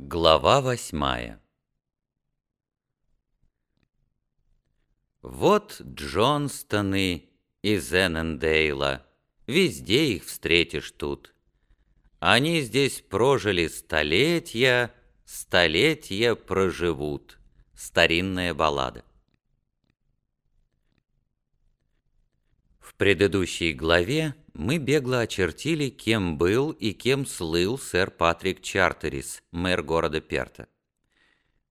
Глава восьмая Вот Джонстоны из Эннендейла, Везде их встретишь тут. Они здесь прожили столетия, Столетия проживут. Старинная баллада. В предыдущей главе мы бегло очертили, кем был и кем слыл сэр Патрик Чартерис, мэр города Перта.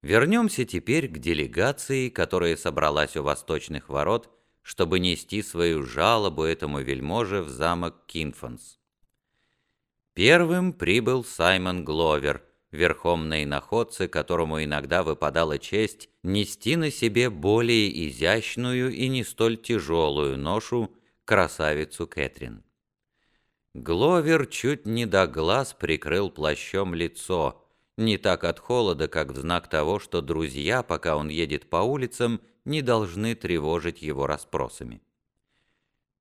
Вернемся теперь к делегации, которая собралась у восточных ворот, чтобы нести свою жалобу этому вельможе в замок Кинфанс. Первым прибыл Саймон Гловер, верхом на иноходце, которому иногда выпадала честь нести на себе более изящную и не столь тяжелую ношу, красавицу Кэтрин. Гловер чуть не до глаз прикрыл плащом лицо, не так от холода, как в знак того, что друзья, пока он едет по улицам, не должны тревожить его расспросами.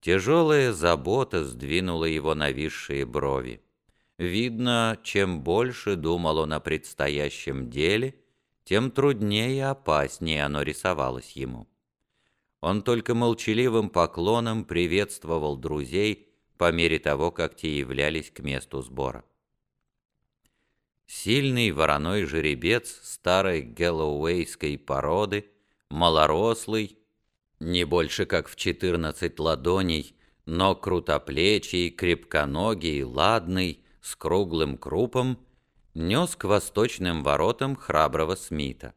Тяжелая забота сдвинула его нависшие брови. Видно, чем больше думал он о предстоящем деле, тем труднее и опаснее оно рисовалось ему. Он только молчаливым поклоном приветствовал друзей по мере того, как те являлись к месту сбора. Сильный вороной жеребец старой гэллоуэйской породы, малорослый, не больше как в четырнадцать ладоней, но крутоплечий, крепконогий, ладный, с круглым крупом, нес к восточным воротам храброго Смита.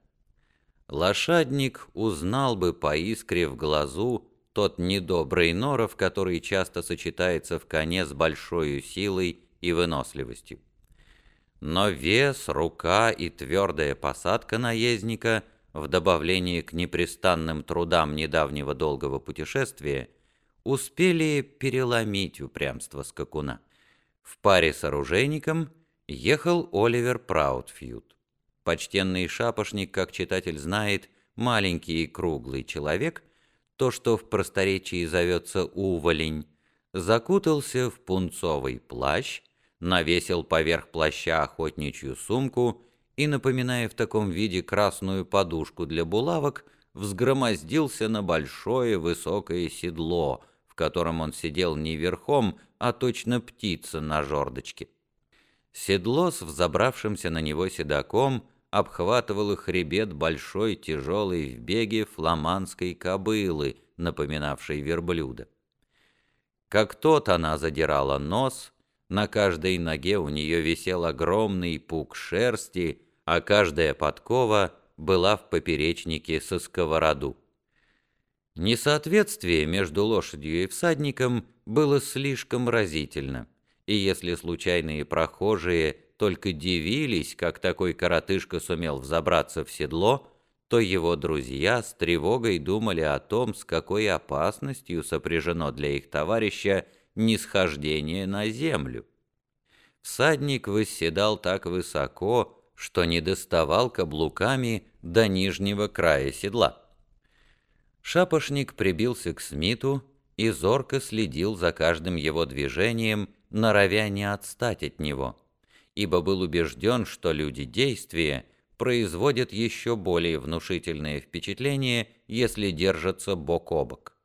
Лошадник узнал бы по искре в глазу тот недобрый норов, который часто сочетается в коне с большой силой и выносливостью. Но вес, рука и твердая посадка наездника в добавлении к непрестанным трудам недавнего долгого путешествия успели переломить упрямство скакуна. В паре с оружейником ехал Оливер Праудфьюд. Почтенный шапошник, как читатель знает, маленький и круглый человек, то, что в просторечии зовется уволень, закутался в пунцовый плащ, навесил поверх плаща охотничью сумку и, напоминая в таком виде красную подушку для булавок, взгромоздился на большое высокое седло, в котором он сидел не верхом, а точно птица на жердочке. Седло с взобравшимся на него седаком – обхватывал их хребет большой, тяжелой в беге фламандской кобылы, напоминавшей верблюда. Как тот она задирала нос, на каждой ноге у нее висел огромный пук шерсти, а каждая подкова была в поперечнике со сковороду. Несоответствие между лошадью и всадником было слишком разительно, и если случайные прохожие – только дивились, как такой коротышка сумел взобраться в седло, то его друзья с тревогой думали о том, с какой опасностью сопряжено для их товарища нисхождение на землю. Всадник восседал так высоко, что не доставал каблуками до нижнего края седла. Шапошник прибился к Смиту и зорко следил за каждым его движением, норовя не отстать от него ибо был убежден, что люди действия производят еще более внушительное впечатление, если держатся бок о бок.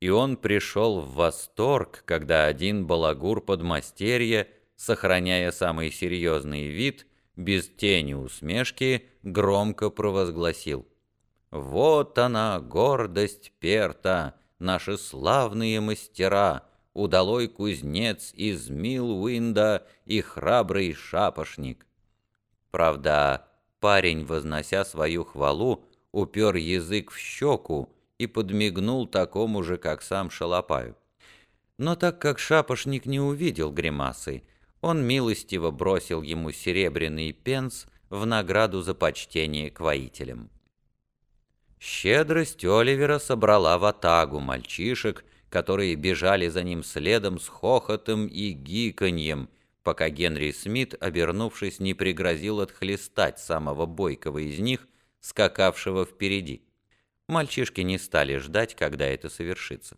И он пришел в восторг, когда один балагур подмастерья, сохраняя самый серьезный вид, без тени усмешки, громко провозгласил «Вот она, гордость Перта, наши славные мастера!» Удалой кузнец из Милуинда и храбрый шапошник. Правда, парень, вознося свою хвалу, упер язык в щеку и подмигнул такому же, как сам Шалопаю. Но так как шапошник не увидел гримасы, он милостиво бросил ему серебряный пенс в награду за почтение к воителям. Щедрость Оливера собрала в атагу мальчишек, которые бежали за ним следом с хохотом и гиканьем, пока Генри Смит, обернувшись, не пригрозил отхлестать самого бойкого из них, скакавшего впереди. Мальчишки не стали ждать, когда это совершится.